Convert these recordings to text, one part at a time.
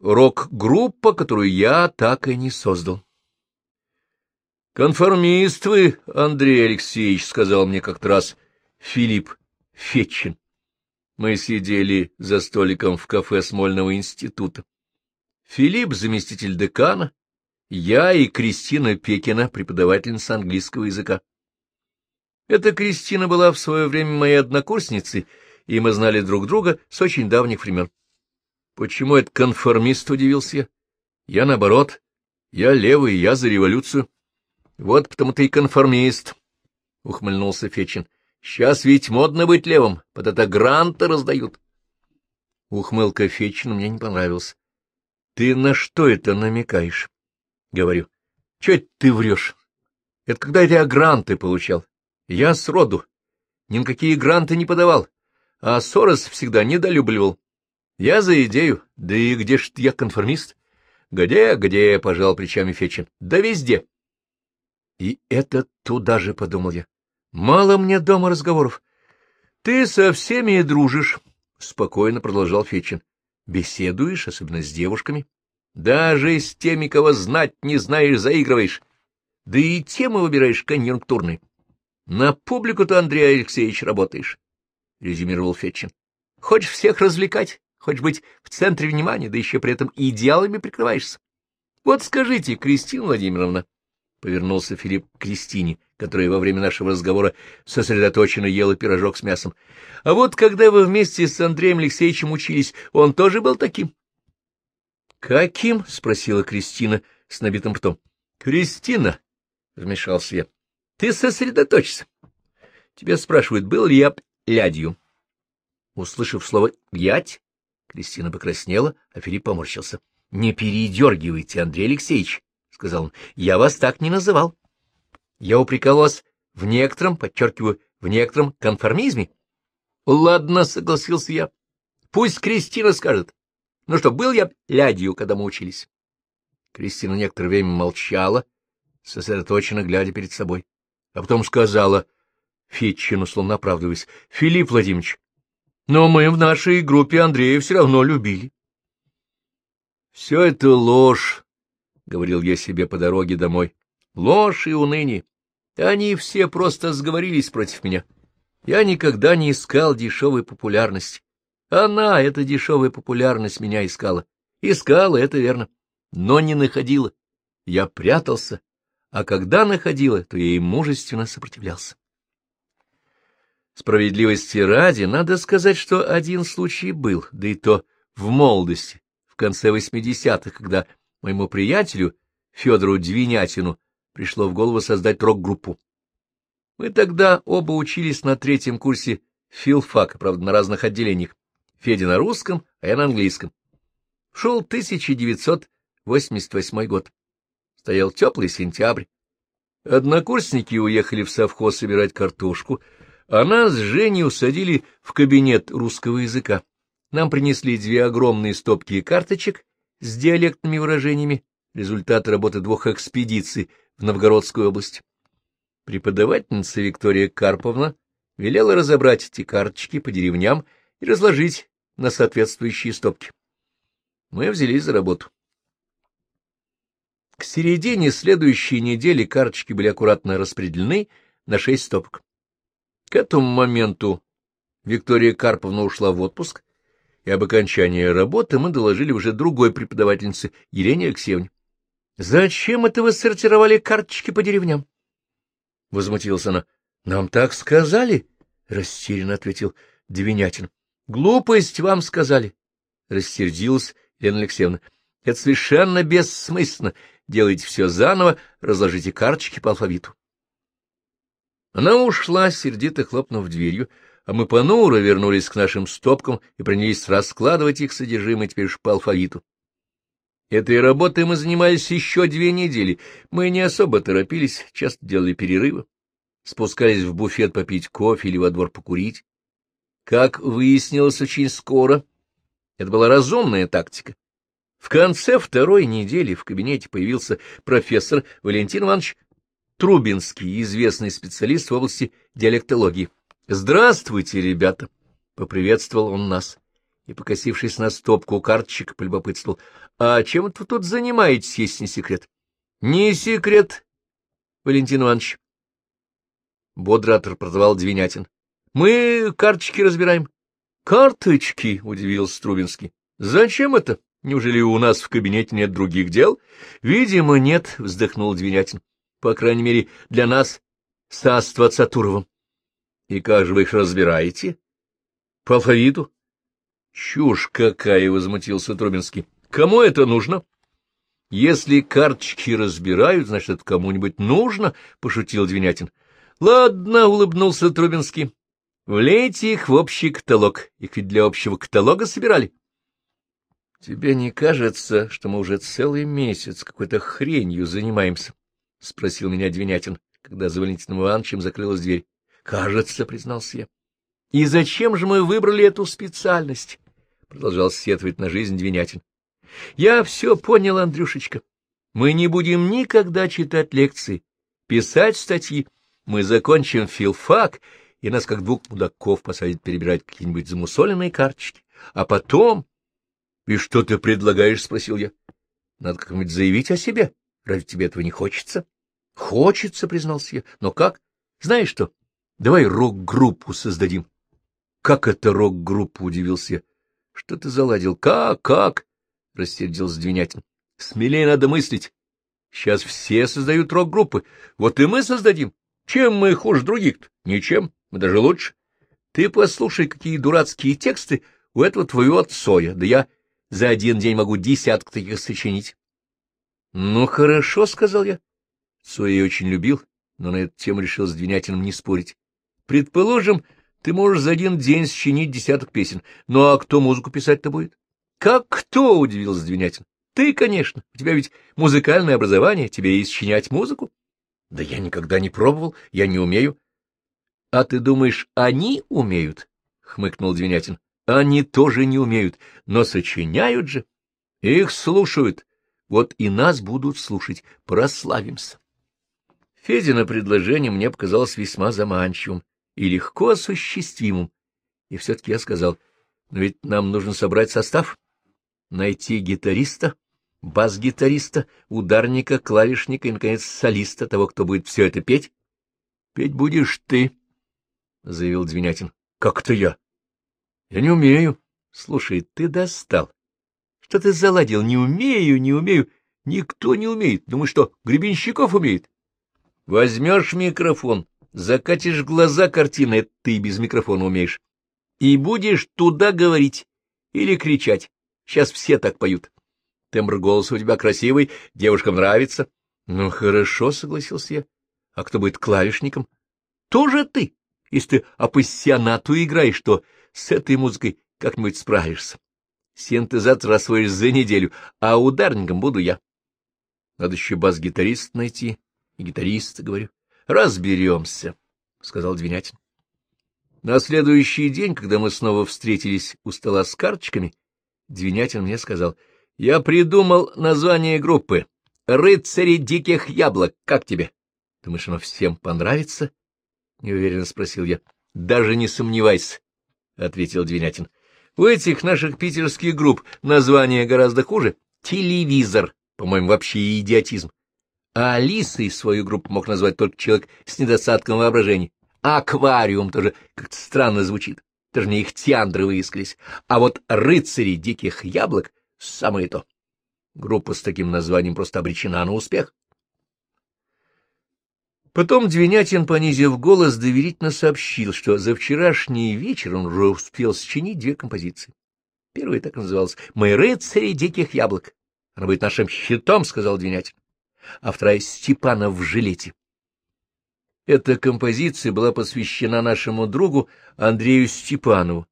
рок-группа, которую я так и не создал. «Конформист вы, Андрей Алексеевич», — сказал мне как-то раз Филипп Фетчин. Мы сидели за столиком в кафе Смольного института. Филипп — заместитель декана, я и Кристина Пекина, преподавательница английского языка. Эта Кристина была в свое время моей однокурсницей, и мы знали друг друга с очень давних времен. Почему этот конформист, удивился я? Я наоборот. Я левый, я за революцию. Вот потому ты и конформист, — ухмыльнулся Фечин. Сейчас ведь модно быть левым, под это гранты раздают. Ухмылка Фечина мне не понравилась. — Ты на что это намекаешь? — говорю. — Чё это ты врешь? Это когда я гранты получал. Я сроду. Ни на какие гранты не подавал, а Сорос всегда недолюбливал. Я за идею. Да и где ж я конформист? Где, где, — пожал плечами Фечин. Да везде. И это туда же, — подумал я. Мало мне дома разговоров. Ты со всеми дружишь, — спокойно продолжал Фечин. Беседуешь, особенно с девушками. Даже с теми, кого знать не знаешь, заигрываешь. Да и темы выбираешь конъюнктурные. На публику-то, Андрей Алексеевич, работаешь, — резюмировал Фетчин. Хочешь всех развлекать, хочешь быть в центре внимания, да еще при этом идеалами прикрываешься. Вот скажите, Кристина Владимировна, — повернулся Филипп к Кристине, которая во время нашего разговора сосредоточенно ела пирожок с мясом. — А вот когда вы вместе с Андреем Алексеевичем учились, он тоже был таким? — Каким? — спросила Кристина с набитым ртом. — Кристина, — вмешался я, — ты сосредоточься. Тебя спрашивают, был ли я лядью. Услышав слово «ять», Кристина покраснела, а Филипп поморщился. — Не передергивайте, Андрей Алексеевич, — сказал он, — я вас так не называл. Я упрекал вас в некотором, подчеркиваю, в некотором конформизме. — Ладно, — согласился я. — Пусть Кристина скажет. Ну что, был я лядью, когда мы учились? Кристина некоторое время молчала, сосредоточенно глядя перед собой, а потом сказала, Фитчину, словно оправдываясь, — Филипп Владимирович, но мы в нашей группе Андрея все равно любили. — Все это ложь, — говорил я себе по дороге домой. — Ложь и уныние. Они все просто сговорились против меня. Я никогда не искал дешевой популярности. Она, эта дешевая популярность, меня искала. Искала, это верно, но не находила. Я прятался, а когда находила, то я и мужественно сопротивлялся. Справедливости ради, надо сказать, что один случай был, да и то в молодости, в конце восьмидесятых, когда моему приятелю Федору Двинятину пришло в голову создать рок-группу. Мы тогда оба учились на третьем курсе филфака, правда, на разных отделениях. Федя на русском, а я на английском. Шел 1988 год. Стоял теплый сентябрь. Однокурсники уехали в совхоз собирать картошку, а нас с Женей усадили в кабинет русского языка. Нам принесли две огромные стопки карточек с диалектными выражениями, результаты работы двух экспедиций в Новгородскую область. Преподавательница Виктория Карповна велела разобрать эти карточки по деревням и разложить на соответствующие стопки. Мы взялись за работу. К середине следующей недели карточки были аккуратно распределены на шесть стопок. К этому моменту Виктория Карповна ушла в отпуск, и об окончании работы мы доложили уже другой преподавательнице, Елене Алексеевне. — Зачем это вы сортировали карточки по деревням? — возмутилась она. — Нам так сказали, — растерянно ответил Двинятин. — Глупость вам сказали, — рассердилась Елена Алексеевна. — Это совершенно бессмысленно. Делайте все заново, разложите карточки по алфавиту. Она ушла, сердито хлопнув дверью, а мы понуро вернулись к нашим стопкам и принялись раскладывать их содержимое теперь по алфавиту. Этой работой мы занимались еще две недели. Мы не особо торопились, часто делали перерывы, спускались в буфет попить кофе или во двор покурить. Как выяснилось очень скоро, это была разумная тактика. В конце второй недели в кабинете появился профессор Валентин Иванович Трубинский, известный специалист в области диалектологии. — Здравствуйте, ребята! — поприветствовал он нас. и, покосившись на стопку карточек, полюбопытствовал. — А чем это вы тут занимаетесь, если не секрет? — Не секрет, Валентин Иванович. Бодро отрапортовал Двинятин. — Мы карточки разбираем. — Карточки? — удивился Трубинский. — Зачем это? Неужели у нас в кабинете нет других дел? — Видимо, нет, — вздохнул Двинятин. — По крайней мере, для нас с Аствацатуровым. — И как же вы их разбираете? — По алфавиту. — Чушь какая! — возмутился Трубинский. — Кому это нужно? — Если карточки разбирают, значит, это кому-нибудь нужно, — пошутил Двинятин. — Ладно, — улыбнулся Трубинский. — Влейте их в общий каталог. Их ведь для общего каталога собирали. — Тебе не кажется, что мы уже целый месяц какой-то хренью занимаемся? — спросил меня Двинятин, когда за Валентином Ивановичем закрылась дверь. — Кажется, — признался я. — И зачем же мы выбрали эту специальность? — продолжал сетовать на жизнь Двинятин. — Я все понял, Андрюшечка. Мы не будем никогда читать лекции, писать статьи. Мы закончим филфак, и нас, как двух мудаков, посадят перебирать какие-нибудь замусоленные карточки. А потом... — И что ты предлагаешь? — спросил я. — Надо как-нибудь заявить о себе. Разве тебе этого не хочется? — Хочется, — признался я. — Но как? Знаешь что? Давай рок-группу создадим. — Как это рок-группу? — удивился я. — Что ты заладил? Как? Как? — рассердился Двинятин. — Смелее надо мыслить. Сейчас все создают рок-группы. Вот и мы создадим. Чем мы хуже других-то? Ничем. Мы даже лучше. Ты послушай, какие дурацкие тексты у этого твоего Цоя. Да я за один день могу десяток таких сочинить. — Ну, хорошо, — сказал я. Я очень любил, но на эту тему решил с Двинятиным не спорить. Предположим, ты можешь за один день сочинить десяток песен. Ну а кто музыку писать-то будет? — Как кто? — удивился Двинятин. — Ты, конечно. У тебя ведь музыкальное образование, тебе и сочинять музыку. — Да я никогда не пробовал, я не умею. — А ты думаешь, они умеют? — хмыкнул Двинятин. — Они тоже не умеют, но сочиняют же. Их слушают. Вот и нас будут слушать. Прославимся. Федина предложение мне показалось весьма заманчивым и легко осуществимым. И все-таки я сказал, но ведь нам нужно собрать состав, найти гитариста, бас-гитариста, ударника, клавишника и, наконец, солиста, того, кто будет все это петь. — Петь будешь ты, — заявил Двинятин. — Как это я? — Я не умею. — Слушай, ты достал. Что ты заладил? Не умею, не умею. Никто не умеет. Думаешь, что Гребенщиков умеет? Возьмешь микрофон, закатишь глаза картины, ты без микрофона умеешь, и будешь туда говорить или кричать. Сейчас все так поют. Тембр голоса у тебя красивый, девушкам нравится. Ну, хорошо, согласился я. А кто будет клавишником? Тоже ты. Если ты апассионату играешь, то с этой музыкой как-нибудь справишься. Синтезатор освоишь за неделю, а ударником буду я. Надо еще бас-гитарист найти и говорю. Разберемся, — сказал Двинятин. На следующий день, когда мы снова встретились у стола с карточками, Двинятин мне сказал, — Я придумал название группы «Рыцари диких яблок». Как тебе? Думаешь, оно всем понравится? — неуверенно спросил я. — Даже не сомневайся, — ответил Двинятин. — У этих наших питерских групп название гораздо хуже. Телевизор, по-моему, вообще идиотизм. А Алисой свою группу мог назвать только человек с недостатком воображения. А аквариум тоже как-то странно звучит. Даже не их тиандры выискались. А вот рыцари диких яблок — самое то. Группа с таким названием просто обречена на успех. Потом Двинятин, понизив голос, доверительно сообщил, что за вчерашний вечер он уже успел сочинить две композиции. Первая так называлась «Мы рыцари диких яблок». Она будет нашим щитом, — сказал Двинятин а вторая — Степанов в жилете. Эта композиция была посвящена нашему другу Андрею Степанову.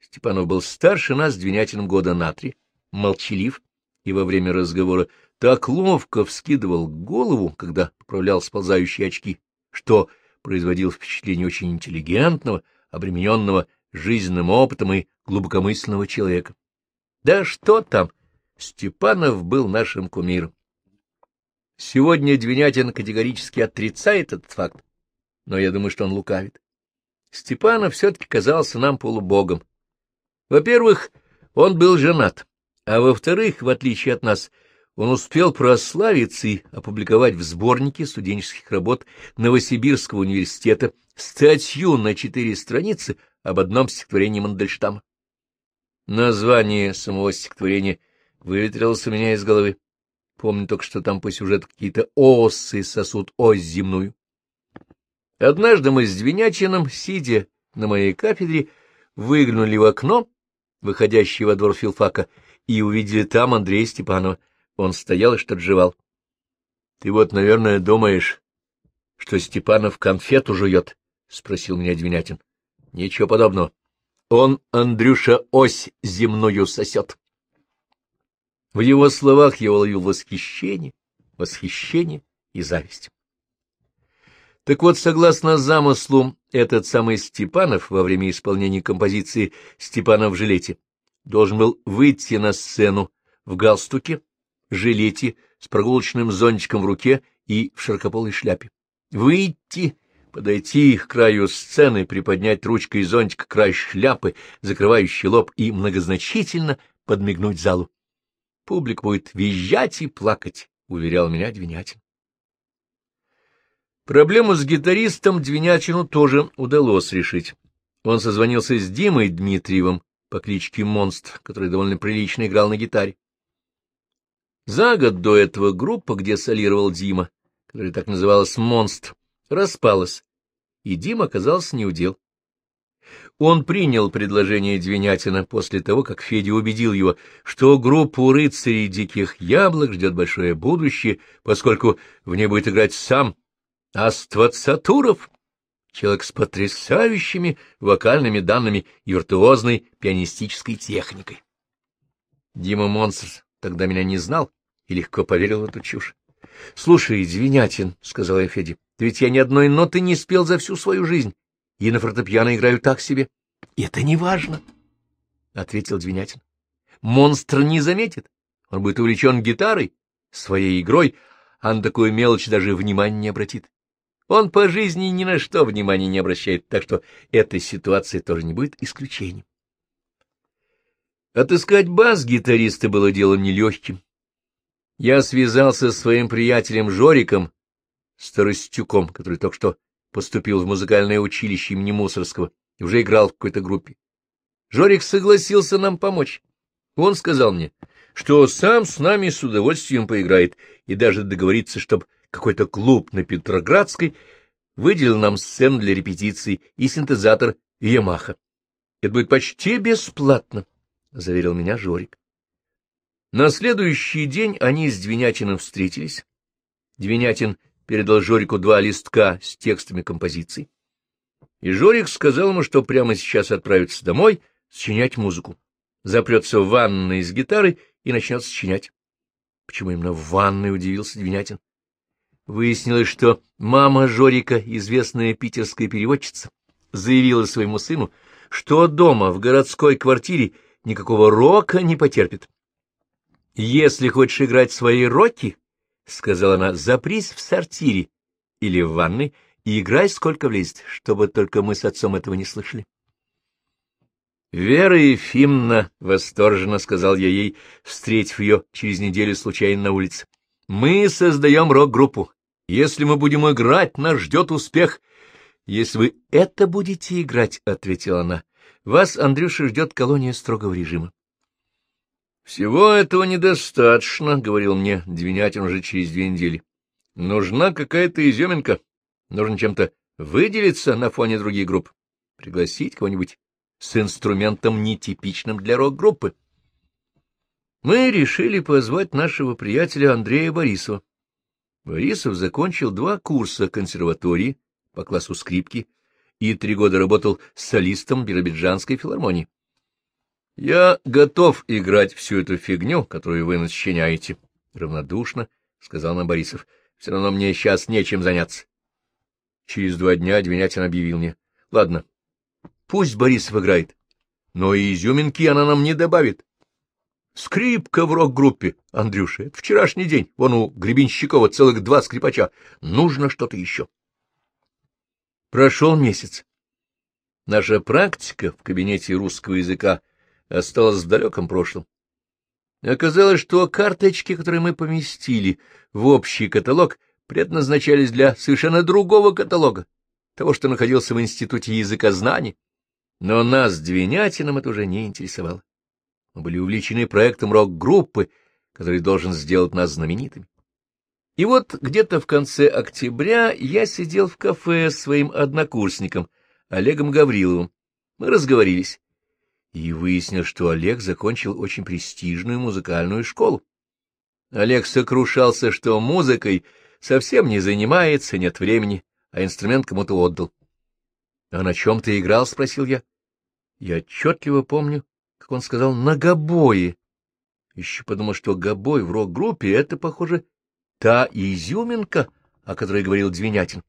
Степанов был старше нас Двинятиным года на три, молчалив, и во время разговора так ловко вскидывал голову, когда поправлял сползающие очки, что производил впечатление очень интеллигентного, обремененного жизненным опытом и глубокомысленного человека. Да что там, Степанов был нашим кумиром. Сегодня Двинятин категорически отрицает этот факт, но я думаю, что он лукавит. Степанов все-таки казался нам полубогом. Во-первых, он был женат, а во-вторых, в отличие от нас, он успел прославиться и опубликовать в сборнике студенческих работ Новосибирского университета статью на четыре страницы об одном стихотворении Мандельштама. Название самого стихотворения выветрилось у меня из головы. Помню только, что там по сюжету какие-то осы сосут ось земную. Однажды мы с Двинячиным, сидя на моей кафедре, выглянули в окно, выходящее во двор филфака, и увидели там Андрея Степанова. Он стоял и что-то жевал. — Ты вот, наверное, думаешь, что Степанов конфету жует? — спросил меня Двинятин. — Ничего подобного. Он, Андрюша, ось земную сосет. В его словах я уловил восхищение, восхищение и зависть. Так вот, согласно замыслу, этот самый Степанов во время исполнения композиции «Степанов в жилете» должен был выйти на сцену в галстуке, жилете, с прогулочным зонтиком в руке и в широкополой шляпе. Выйти подойти к краю сцены, приподнять ручкой зонтика край шляпы, закрывающий лоб, и многозначительно подмигнуть залу. Публика будет визжать и плакать, — уверял меня Двинятин. Проблему с гитаристом Двинятину тоже удалось решить. Он созвонился с Димой Дмитриевым по кличке Монстр, который довольно прилично играл на гитаре. За год до этого группа, где солировал Дима, которая так называлась «Монстр», распалась, и Дим оказался неудел. Он принял предложение Двинятина после того, как Федя убедил его, что группу рыцарей диких яблок ждет большое будущее, поскольку в ней будет играть сам Аствацатуров, человек с потрясающими вокальными данными и виртуозной пианистической техникой. Дима Монсерс тогда меня не знал и легко поверил в эту чушь. — Слушай, Двинятин, — сказал я Феде, — ведь я ни одной ноты не спел за всю свою жизнь, и на фортепиано играю так себе. — Это не важно, — ответил Двинятин. — Монстр не заметит, он будет увлечен гитарой, своей игрой, а на такую мелочь даже внимания не обратит. Он по жизни ни на что внимания не обращает, так что эта ситуация тоже не будет исключением. Отыскать бас-гитариста было делом нелегким. Я связался с своим приятелем Жориком, Старостюком, который только что поступил в музыкальное училище имени Мусорского и уже играл в какой-то группе. Жорик согласился нам помочь. Он сказал мне, что сам с нами с удовольствием поиграет и даже договорится, чтобы какой-то клуб на Петроградской выделил нам сцену для репетиций и синтезатор Ямаха. Это будет почти бесплатно, — заверил меня Жорик. На следующий день они с Двинятиным встретились. Двинятин передал Жорику два листка с текстами композиций. И Жорик сказал ему, что прямо сейчас отправится домой сочинять музыку. Запрется в ванной с гитарой и начнет сочинять. Почему именно в ванной, удивился Двинятин. Выяснилось, что мама Жорика, известная питерская переводчица, заявила своему сыну, что дома в городской квартире никакого рока не потерпит. Если хочешь играть свои роки, — сказала она, — запрись в сортире или в ванной и играй сколько влезет, чтобы только мы с отцом этого не слышали. Вера Ефимовна, — восторженно сказал я ей, встретив ее через неделю случайно на улице, — мы создаем рок-группу. Если мы будем играть, нас ждет успех. — Если вы это будете играть, — ответила она, — вас, Андрюша, ждет колония строгого режима. Всего этого недостаточно, — говорил мне Двинятин уже через две недели. Нужна какая-то изюминка. Нужно чем-то выделиться на фоне других групп. Пригласить кого-нибудь с инструментом, нетипичным для рок-группы. Мы решили позвать нашего приятеля Андрея Борисова. Борисов закончил два курса консерватории по классу скрипки и три года работал солистом Биробиджанской филармонии. — Я готов играть всю эту фигню, которую вы начиняете, — равнодушно сказал нам Борисов. — Все равно мне сейчас нечем заняться. Через два дня Двинятин объявил мне. — Ладно, пусть Борисов играет, но и изюминки она нам не добавит. Скрипка в рок-группе, Андрюша, это вчерашний день. Вон у Гребенщикова целых два скрипача. Нужно что-то еще. Прошел месяц. Наша практика в кабинете русского языка осталось в далеком прошлом. Оказалось, что карточки, которые мы поместили в общий каталог, предназначались для совершенно другого каталога, того, что находился в Институте языкознаний. Но нас, Двинятином, это уже не интересовало. Мы были увлечены проектом рок-группы, который должен сделать нас знаменитыми. И вот где-то в конце октября я сидел в кафе с своим однокурсником, Олегом Гавриловым. Мы разговорились. И выяснил, что Олег закончил очень престижную музыкальную школу. Олег сокрушался, что музыкой совсем не занимается, нет времени, а инструмент кому-то отдал. — А на чем ты играл? — спросил я. Я отчетливо помню, как он сказал «на гобое». Еще подумал, что гобой в рок-группе — это, похоже, та изюминка, о которой говорил Двинятин.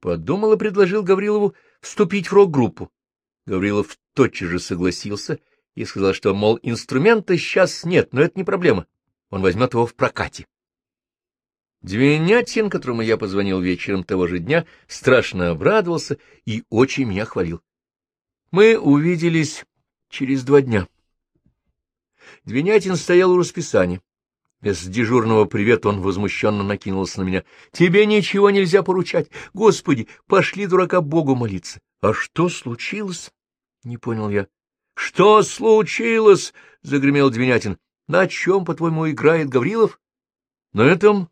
Подумал и предложил Гаврилову вступить в рок-группу. Гаврилов тотчас же согласился и сказал, что, мол, инструмента сейчас нет, но это не проблема. Он возьмет его в прокате. Двинятин, которому я позвонил вечером того же дня, страшно обрадовался и очень меня хвалил. Мы увиделись через два дня. Двинятин стоял у расписания. Без дежурного привета он возмущенно накинулся на меня. — Тебе ничего нельзя поручать. Господи, пошли дурака Богу молиться. — А что случилось? — не понял я. — Что случилось? — загремел Двинятин. — На чем, по-твоему, играет Гаврилов? — На этом...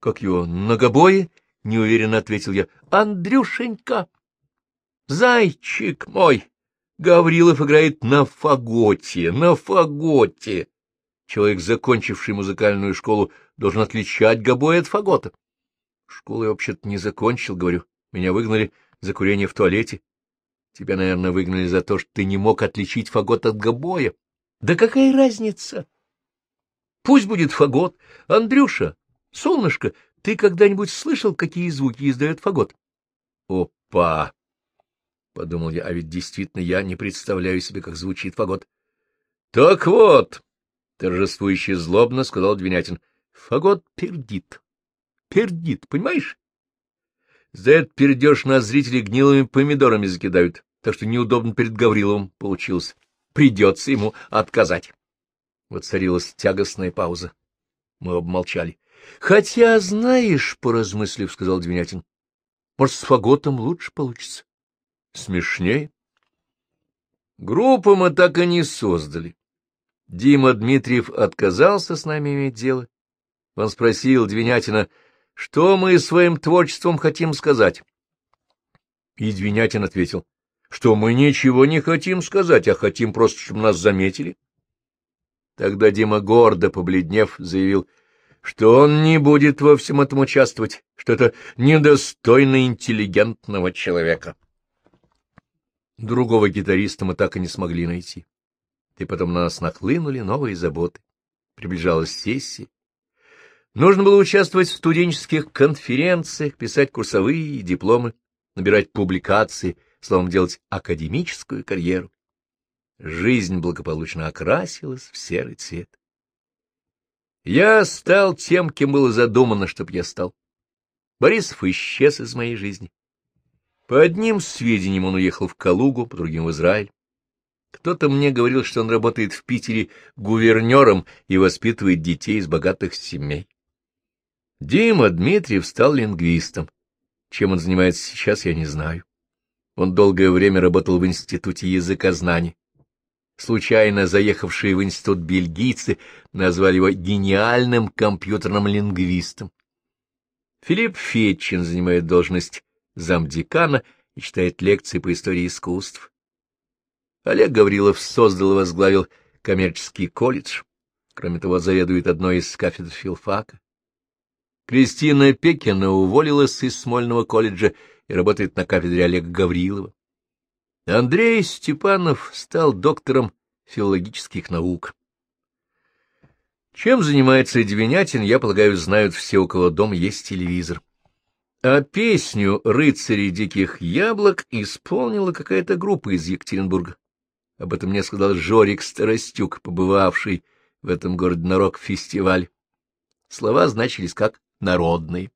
Как его, многобое? — неуверенно ответил я. — Андрюшенька! Зайчик мой! Гаврилов играет на фаготе, на фаготе! Человек, закончивший музыкальную школу, должен отличать гобой от фагота. Школу я вообще-то не закончил, говорю. Меня выгнали за курение в туалете. Тебя, наверное, выгнали за то, что ты не мог отличить фагот от гобоя. Да какая разница? Пусть будет фагот. Андрюша, солнышко, ты когда-нибудь слышал, какие звуки издает фагот? Опа! — подумал я, а ведь действительно я не представляю себе, как звучит фагот. — Так вот, торжествующе злобно сказал Двинятин. — Фагот пердит. Пердит, понимаешь? За этот пердеж нас зрители гнилыми помидорами закидают, так что неудобно перед Гавриловым получилось. Придется ему отказать. Вот царилась тягостная пауза. Мы обмолчали. — Хотя, знаешь, — поразмыслив, — сказал Двинятин, — может, с фаготом лучше получится. Смешнее. Группу мы так и не создали. Дима Дмитриев отказался с нами иметь дело. Он спросил Двинятина, что мы своим творчеством хотим сказать. И Двинятин ответил, что мы ничего не хотим сказать, а хотим просто, чтобы нас заметили. Тогда Дима, гордо побледнев, заявил, что он не будет во всем этом участвовать, что это недостойно интеллигентного человека. Другого гитариста мы так и не смогли найти и потом на нас нахлынули новые заботы. Приближалась сессия. Нужно было участвовать в студенческих конференциях, писать курсовые дипломы, набирать публикации, словом, делать академическую карьеру. Жизнь благополучно окрасилась в серый цвет. Я стал тем, кем было задумано, чтоб я стал. Борисов исчез из моей жизни. По одним сведениям он уехал в Калугу, по другим — в Израиль. Кто-то мне говорил, что он работает в Питере гувернером и воспитывает детей из богатых семей. Дима Дмитриев стал лингвистом. Чем он занимается сейчас, я не знаю. Он долгое время работал в Институте языкознаний. Случайно заехавшие в институт бельгийцы назвали его гениальным компьютерным лингвистом. Филипп Фетчин занимает должность замдекана и читает лекции по истории искусств. Олег Гаврилов создал и возглавил коммерческий колледж. Кроме того, заведует одной из кафедр филфака. Кристина Пекина уволилась из Смольного колледжа и работает на кафедре Олега Гаврилова. Андрей Степанов стал доктором филологических наук. Чем занимается Девинятин, я полагаю, знают все, у кого дома есть телевизор. А песню «Рыцари диких яблок» исполнила какая-то группа из Екатеринбурга. Об этом мне сказал Жорик Старостюк, побывавший в этом городе на рок-фестиваль. Слова значились как «народный».